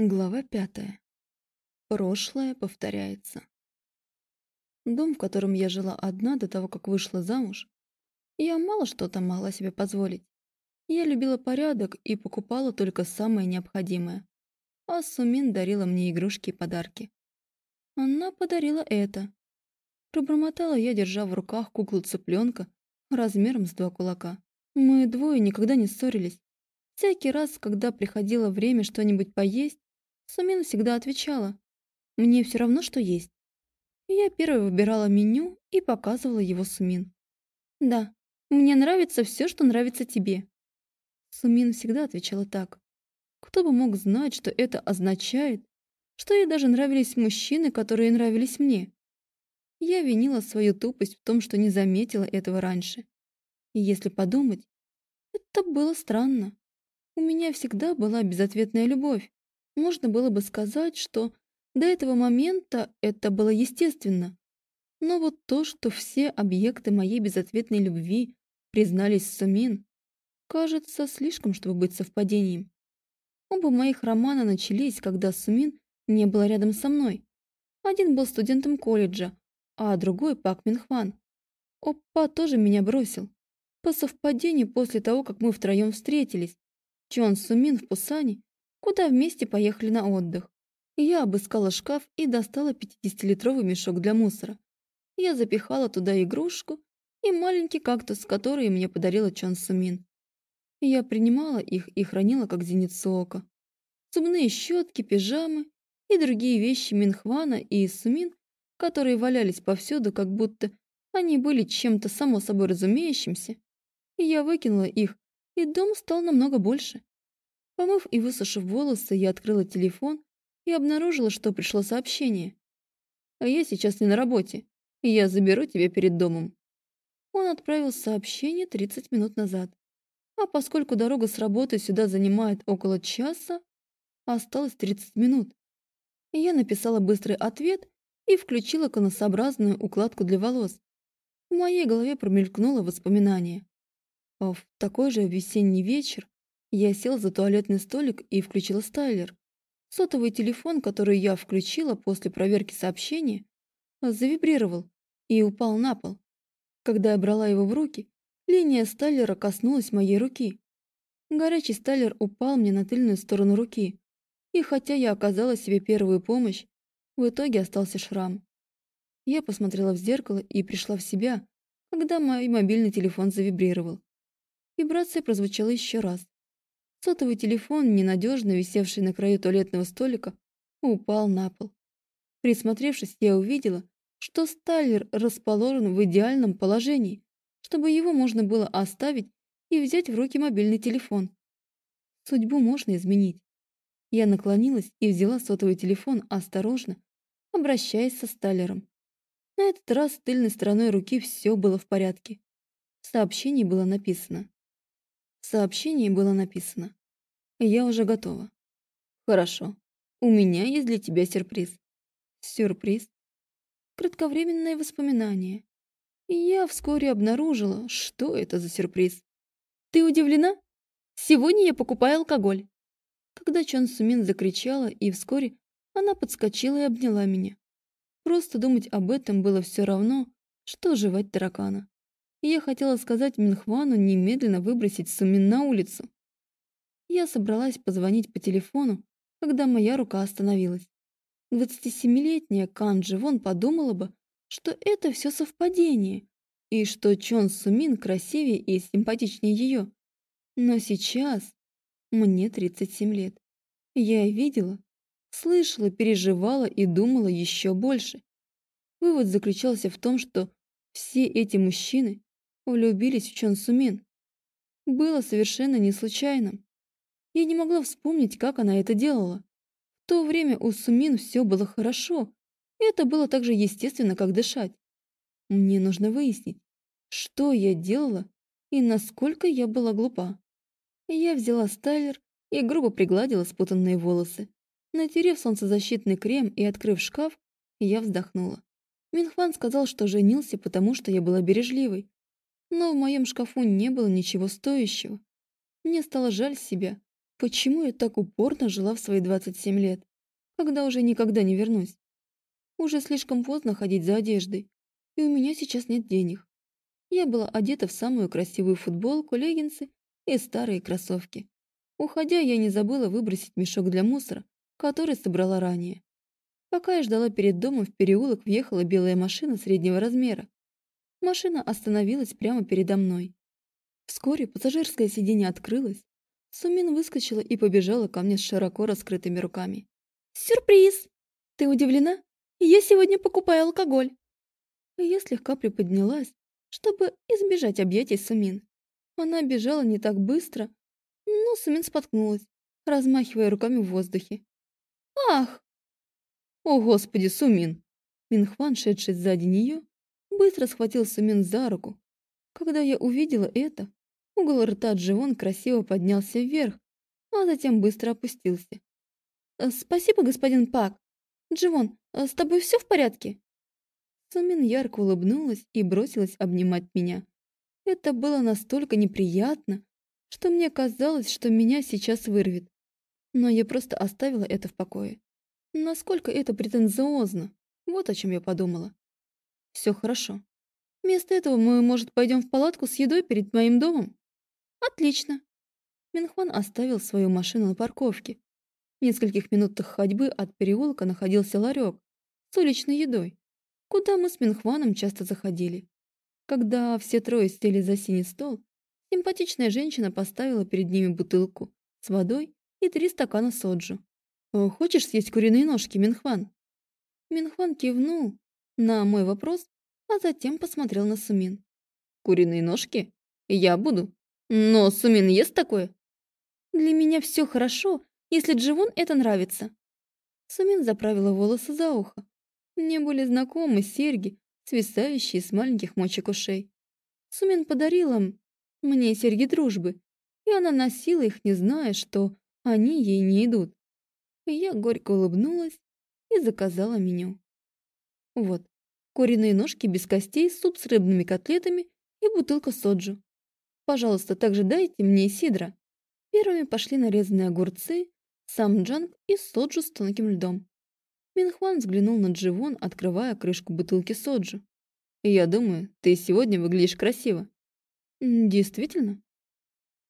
Глава пятая. Прошлое повторяется. Дом, в котором я жила одна до того, как вышла замуж, я мало что там могла себе позволить. Я любила порядок и покупала только самое необходимое. А Сумин дарила мне игрушки и подарки. Она подарила это. Пробормотала я, держа в руках куклу цыпленка размером с два кулака. Мы двое никогда не ссорились. Всякий раз, когда приходило время что-нибудь поесть, Сумин всегда отвечала. «Мне все равно, что есть». Я первой выбирала меню и показывала его Сумин. «Да, мне нравится все, что нравится тебе». Сумин всегда отвечала так. Кто бы мог знать, что это означает, что ей даже нравились мужчины, которые нравились мне. Я винила свою тупость в том, что не заметила этого раньше. И если подумать, это было странно. У меня всегда была безответная любовь. Можно было бы сказать, что до этого момента это было естественно. Но вот то, что все объекты моей безответной любви признались Сумин, кажется слишком, чтобы быть совпадением. Оба моих романа начались, когда Сумин не была рядом со мной. Один был студентом колледжа, а другой Пак Минхван. Опа тоже меня бросил. По совпадению после того, как мы втроем встретились, Чон Сумин в Пусане куда вместе поехали на отдых. Я обыскала шкаф и достала 50-литровый мешок для мусора. Я запихала туда игрушку и маленький кактус, который мне подарила Чон Сумин. Я принимала их и хранила как зеницу ока. Зубные щетки, пижамы и другие вещи Минхвана и Сумин, которые валялись повсюду, как будто они были чем-то само собой разумеющимся. Я выкинула их, и дом стал намного больше. Помыв и высушив волосы, я открыла телефон и обнаружила, что пришло сообщение. «А я сейчас не на работе, и я заберу тебя перед домом». Он отправил сообщение 30 минут назад. А поскольку дорога с работы сюда занимает около часа, осталось 30 минут. Я написала быстрый ответ и включила конусообразную укладку для волос. В моей голове промелькнуло воспоминание. В такой же весенний вечер я сел за туалетный столик и включила стайлер. Сотовый телефон, который я включила после проверки сообщения, завибрировал и упал на пол. Когда я брала его в руки, линия стайлера коснулась моей руки. Горячий стайлер упал мне на тыльную сторону руки, и хотя я оказала себе первую помощь, в итоге остался шрам. Я посмотрела в зеркало и пришла в себя, когда мой мобильный телефон завибрировал. Вибрация прозвучала еще раз. Сотовый телефон, ненадежно висевший на краю туалетного столика, упал на пол. Присмотревшись, я увидела, что стайлер расположен в идеальном положении, чтобы его можно было оставить и взять в руки мобильный телефон. Судьбу можно изменить. Я наклонилась и взяла сотовый телефон осторожно, обращаясь со стайлером. На этот раз тыльной стороной руки все было в порядке. В сообщении было написано сообщении было написано «Я уже готова». «Хорошо. У меня есть для тебя сюрприз». Сюрприз. Кратковременное воспоминание. Я вскоре обнаружила, что это за сюрприз. «Ты удивлена? Сегодня я покупаю алкоголь». Когда Чон Сумин закричала, и вскоре она подскочила и обняла меня. Просто думать об этом было все равно, что жевать таракана я хотела сказать Минхвану немедленно выбросить Сумин на улицу. Я собралась позвонить по телефону, когда моя рука остановилась. 27-летняя Кан подумала бы, что это все совпадение, и что Чон Сумин красивее и симпатичнее ее. Но сейчас мне 37 лет. Я видела, слышала, переживала и думала еще больше. Вывод заключался в том, что все эти мужчины влюбились в Чон Сумин. Было совершенно не случайным. Я не могла вспомнить, как она это делала. В то время у Сумин все было хорошо, и это было так же естественно, как дышать. Мне нужно выяснить, что я делала и насколько я была глупа. Я взяла стайлер и грубо пригладила спутанные волосы. Натерев солнцезащитный крем и открыв шкаф, я вздохнула. Минхван сказал, что женился, потому что я была бережливой, но в моем шкафу не было ничего стоящего. Мне стало жаль себя, Почему я так упорно жила в свои 27 лет, когда уже никогда не вернусь? Уже слишком поздно ходить за одеждой, и у меня сейчас нет денег. Я была одета в самую красивую футболку, леггинсы и старые кроссовки. Уходя, я не забыла выбросить мешок для мусора, который собрала ранее. Пока я ждала перед домом, в переулок въехала белая машина среднего размера. Машина остановилась прямо передо мной. Вскоре пассажирское сиденье открылось. Сумин выскочила и побежала ко мне с широко раскрытыми руками. «Сюрприз! Ты удивлена? Я сегодня покупаю алкоголь!» Я слегка приподнялась, чтобы избежать объятий Сумин. Она бежала не так быстро, но Сумин споткнулась, размахивая руками в воздухе. «Ах!» «О, Господи, Сумин!» Минхван, шедший сзади нее, быстро схватил Сумин за руку. Когда я увидела это, угол рта Дживон красиво поднялся вверх, а затем быстро опустился. «Э, «Спасибо, господин Пак. Дживон, э, с тобой все в порядке?» Сумин ярко улыбнулась и бросилась обнимать меня. Это было настолько неприятно, что мне казалось, что меня сейчас вырвет. Но я просто оставила это в покое. Насколько это претенциозно. Вот о чем я подумала. Все хорошо. Вместо этого мы, может, пойдем в палатку с едой перед моим домом? Отлично. Минхван оставил свою машину на парковке. В нескольких минутах ходьбы от переулка находился ларек с уличной едой, куда мы с Минхваном часто заходили. Когда все трое сели за синий стол, симпатичная женщина поставила перед ними бутылку с водой и три стакана соджу. «Хочешь съесть куриные ножки, Минхван?» Минхван кивнул на мой вопрос, а затем посмотрел на Сумин. «Куриные ножки? Я буду. Но Сумин ест такое?» «Для меня все хорошо, если Дживон это нравится». Сумин заправила волосы за ухо. Мне были знакомы серьги, свисающие с маленьких мочек ушей. Сумин подарила мне серьги дружбы, и она носила их, не зная, что они ей не идут. Я горько улыбнулась и заказала меню. Вот, куриные ножки без костей, суп с рыбными котлетами и бутылка соджу. Пожалуйста, также дайте мне сидра. Первыми пошли нарезанные огурцы, самджанг и соджу с тонким льдом. Минхван взглянул на Дживон, открывая крышку бутылки соджу. «Я думаю, ты сегодня выглядишь красиво». «Действительно?»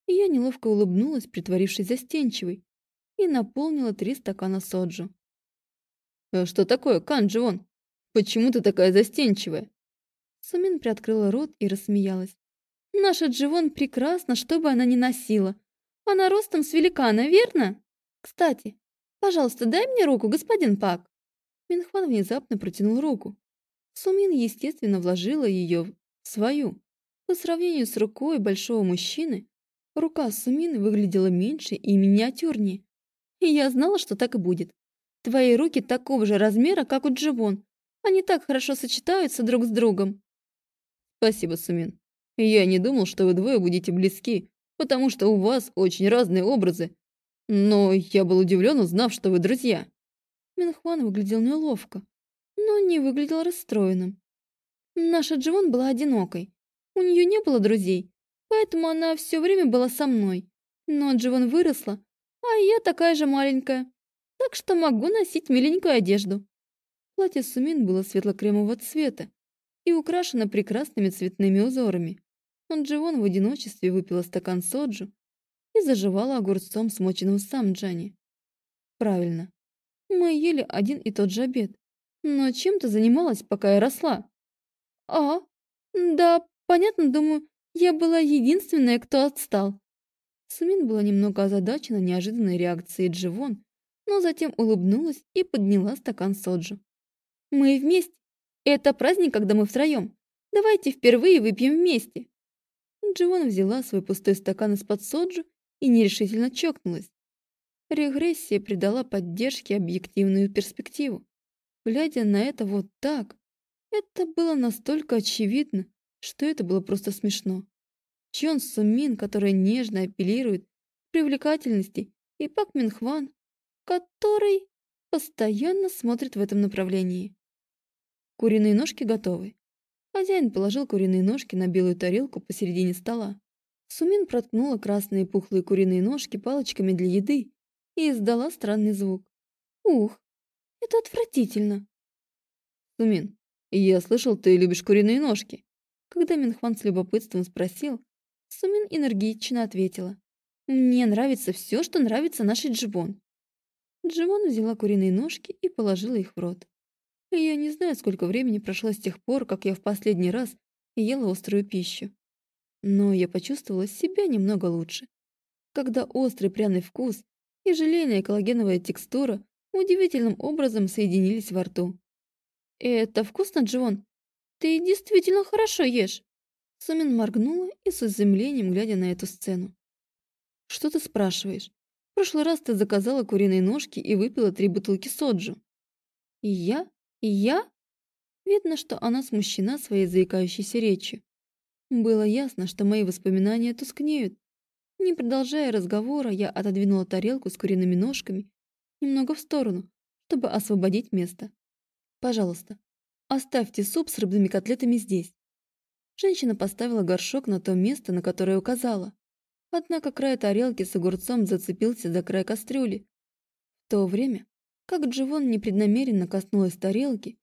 Я неловко улыбнулась, притворившись застенчивой, и наполнила три стакана соджу. «Э, «Что такое, Канджи Почему ты такая застенчивая?» Сумин приоткрыла рот и рассмеялась. «Наша Дживон прекрасна, что бы она ни носила. Она ростом с великана, верно? Кстати, пожалуйста, дай мне руку, господин Пак». Минхван внезапно протянул руку. Сумин, естественно, вложила ее в свою. По сравнению с рукой большого мужчины, рука Сумин выглядела меньше и миниатюрнее. И я знала, что так и будет. Твои руки такого же размера, как у Дживон. Они так хорошо сочетаются друг с другом. Спасибо, Сумин. Я не думал, что вы двое будете близки, потому что у вас очень разные образы. Но я был удивлен, узнав, что вы друзья. Минхуан выглядел неловко, но не выглядел расстроенным. Наша Дживон была одинокой. У нее не было друзей, поэтому она все время была со мной. Но Дживон выросла, а я такая же маленькая, так что могу носить миленькую одежду. Платье Сумин было светло-кремового цвета и украшено прекрасными цветными узорами. Он Дживон в одиночестве выпила стакан соджу и заживала огурцом, смоченным в самджане. Правильно. Мы ели один и тот же обед. Но чем ты занималась, пока я росла? А, да, понятно, думаю, я была единственная, кто отстал. Сумин была немного озадачена неожиданной реакцией Дживон, но затем улыбнулась и подняла стакан соджу. «Мы вместе. Это праздник, когда мы втроем. Давайте впервые выпьем вместе». Дживон взяла свой пустой стакан из-под соджу и нерешительно чокнулась. Регрессия придала поддержке объективную перспективу. Глядя на это вот так, это было настолько очевидно, что это было просто смешно. Чон Сумин, которая нежно апеллирует к привлекательности, и Пак Минхван, который постоянно смотрит в этом направлении. Куриные ножки готовы. Хозяин положил куриные ножки на белую тарелку посередине стола. Сумин проткнула красные пухлые куриные ножки палочками для еды и издала странный звук. «Ух, это отвратительно!» «Сумин, я слышал, ты любишь куриные ножки». Когда Минхван с любопытством спросил, Сумин энергично ответила. «Мне нравится все, что нравится нашей Дживон». Дживон взяла куриные ножки и положила их в рот. Я не знаю, сколько времени прошло с тех пор, как я в последний раз ела острую пищу. Но я почувствовала себя немного лучше. Когда острый пряный вкус и желейная коллагеновая текстура удивительным образом соединились во рту. «Это вкусно, Дживон? Ты действительно хорошо ешь!» Сумин моргнула и с изумлением глядя на эту сцену. «Что ты спрашиваешь? В прошлый раз ты заказала куриные ножки и выпила три бутылки соджу». «И я? И я?» Видно, что она смущена своей заикающейся речью. Было ясно, что мои воспоминания тускнеют. Не продолжая разговора, я отодвинула тарелку с куриными ножками немного в сторону, чтобы освободить место. «Пожалуйста, оставьте суп с рыбными котлетами здесь». Женщина поставила горшок на то место, на которое указала. Однако край тарелки с огурцом зацепился за край кастрюли. В то время, как Дживон непреднамеренно коснулась тарелки,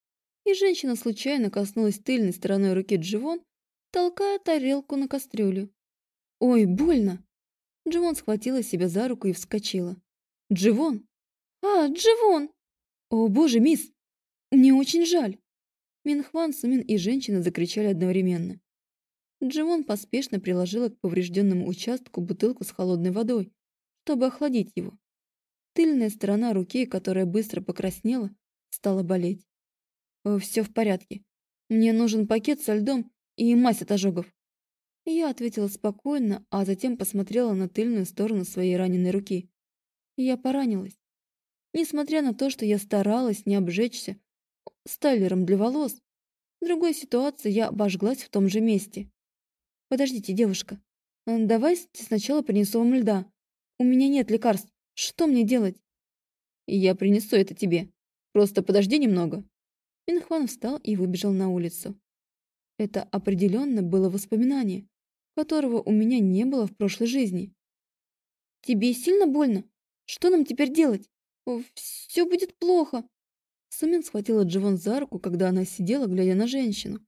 и женщина случайно коснулась тыльной стороной руки Дживон, толкая тарелку на кастрюлю. «Ой, больно!» Дживон схватила себя за руку и вскочила. «Дживон!» «А, Дживон!» «О, боже, мисс! Мне очень жаль!» Минхван, Сумин и женщина закричали одновременно. Дживон поспешно приложила к поврежденному участку бутылку с холодной водой, чтобы охладить его. Тыльная сторона руки, которая быстро покраснела, стала болеть. «Все в порядке. Мне нужен пакет со льдом и мазь от ожогов». Я ответила спокойно, а затем посмотрела на тыльную сторону своей раненой руки. Я поранилась. Несмотря на то, что я старалась не обжечься стайлером для волос, в другой ситуации я обожглась в том же месте. «Подождите, девушка. Давайте сначала принесу вам льда. У меня нет лекарств. Что мне делать?» «Я принесу это тебе. Просто подожди немного». Минхван встал и выбежал на улицу. Это определенно было воспоминание, которого у меня не было в прошлой жизни. «Тебе сильно больно? Что нам теперь делать? Все будет плохо!» Сумин схватила Дживон за руку, когда она сидела, глядя на женщину.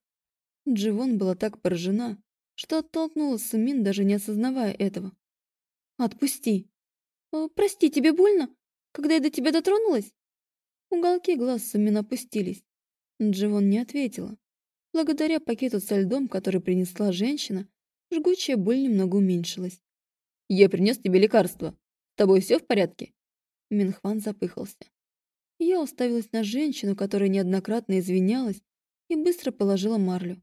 Дживон была так поражена, что оттолкнула Сумин, даже не осознавая этого. «Отпусти!» «Прости, тебе больно? Когда я до тебя дотронулась?» Уголки глаз Сумин опустились. Дживон не ответила. Благодаря пакету со льдом, который принесла женщина, жгучая боль немного уменьшилась. «Я принес тебе лекарство. С тобой все в порядке?» Минхван запыхался. Я уставилась на женщину, которая неоднократно извинялась, и быстро положила марлю.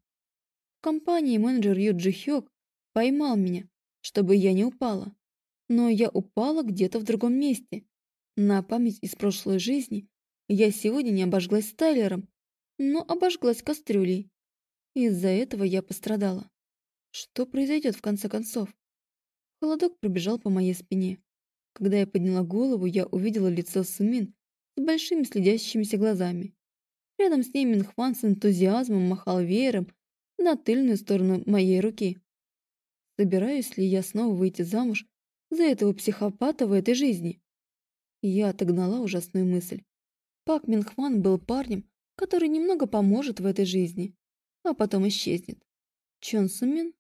В компании менеджер Ю Джи Хёк поймал меня, чтобы я не упала. Но я упала где-то в другом месте. На память из прошлой жизни я сегодня не обожглась стайлером, но обожглась кастрюлей. Из-за этого я пострадала. Что произойдет в конце концов? Холодок пробежал по моей спине. Когда я подняла голову, я увидела лицо Сумин с большими следящимися глазами. Рядом с ней Минхван с энтузиазмом махал веером на тыльную сторону моей руки. Собираюсь ли я снова выйти замуж за этого психопата в этой жизни? Я отогнала ужасную мысль. Пак Минхван был парнем, который немного поможет в этой жизни, а потом исчезнет. Чон Сумин?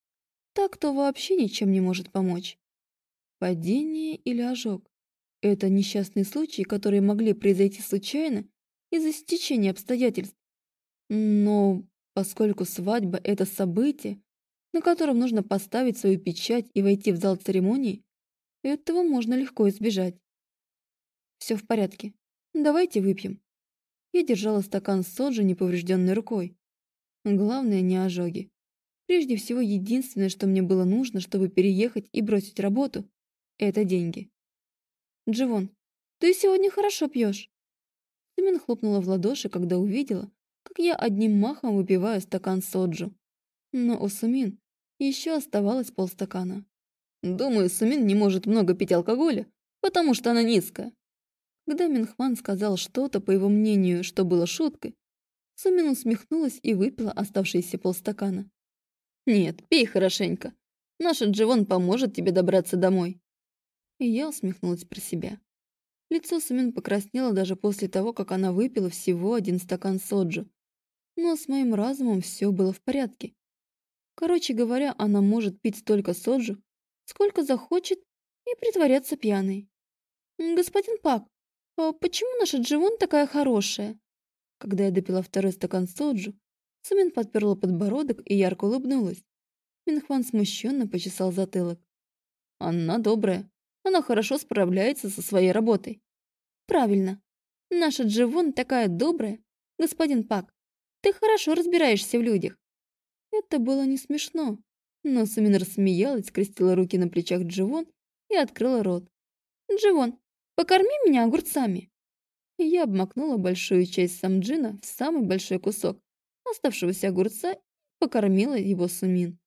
Так, кто вообще ничем не может помочь. Падение или ожог? Это несчастные случаи, которые могли произойти случайно из-за стечения обстоятельств. Но поскольку свадьба – это событие, на котором нужно поставить свою печать и войти в зал церемонии, этого можно легко избежать. Все в порядке. Давайте выпьем. Я держала стакан с соджи неповрежденной рукой. Главное не ожоги. Прежде всего, единственное, что мне было нужно, чтобы переехать и бросить работу, это деньги. Дживон, ты сегодня хорошо пьешь. Симин хлопнула в ладоши, когда увидела, как я одним махом выпиваю стакан соджу. Но у Сумин еще оставалось полстакана. Думаю, Сумин не может много пить алкоголя, потому что она низкая. Когда Минхван сказал что-то, по его мнению, что было шуткой, Сумин усмехнулась и выпила оставшиеся полстакана. «Нет, пей хорошенько. Наша Дживон поможет тебе добраться домой». И я усмехнулась про себя. Лицо Сумин покраснело даже после того, как она выпила всего один стакан соджу. Но с моим разумом все было в порядке. Короче говоря, она может пить столько соджу, сколько захочет, и притворяться пьяной. «Господин Пак, а почему наша Дживон такая хорошая?» Когда я допила второй стакан соджу, Сумин подперла подбородок и ярко улыбнулась. Минхван смущенно почесал затылок. «Она добрая. Она хорошо справляется со своей работой». «Правильно. Наша Дживон такая добрая. Господин Пак, ты хорошо разбираешься в людях». Это было не смешно, но Сумин рассмеялась, скрестила руки на плечах Дживон и открыла рот. «Дживон, покорми меня огурцами!» Я обмакнула большую часть самджина в самый большой кусок оставшегося огурца и покормила его Сумин.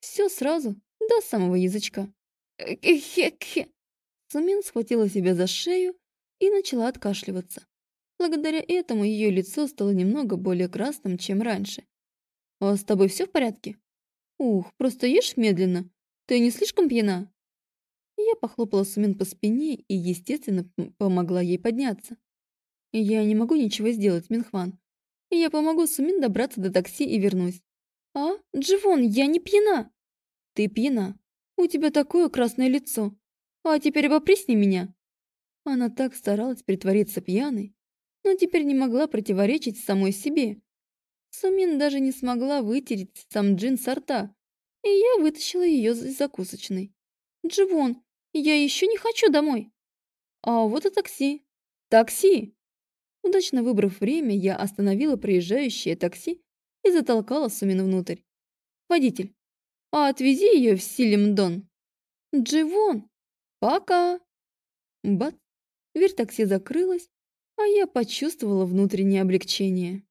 Все сразу, до самого язычка. Хе-хе. Сумин схватила себя за шею и начала откашливаться. Благодаря этому ее лицо стало немного более красным, чем раньше. «А с тобой все в порядке?» «Ух, просто ешь медленно. Ты не слишком пьяна?» Я похлопала Сумин по спине и, естественно, помогла ей подняться. «Я не могу ничего сделать, Минхван. Я помогу Сумин добраться до такси и вернусь». «А? Дживон, я не пьяна!» «Ты пьяна. У тебя такое красное лицо. А теперь обоприсни меня». Она так старалась притвориться пьяной, но теперь не могла противоречить самой себе. Сумин даже не смогла вытереть сам джин со рта, и я вытащила ее из закусочной. «Дживон, я еще не хочу домой!» «А вот и такси!» «Такси!» Удачно выбрав время, я остановила проезжающее такси и затолкала Сумин внутрь. «Водитель, а отвези ее в Силимдон!» «Дживон! Пока!» Бац! Дверь такси закрылась, а я почувствовала внутреннее облегчение.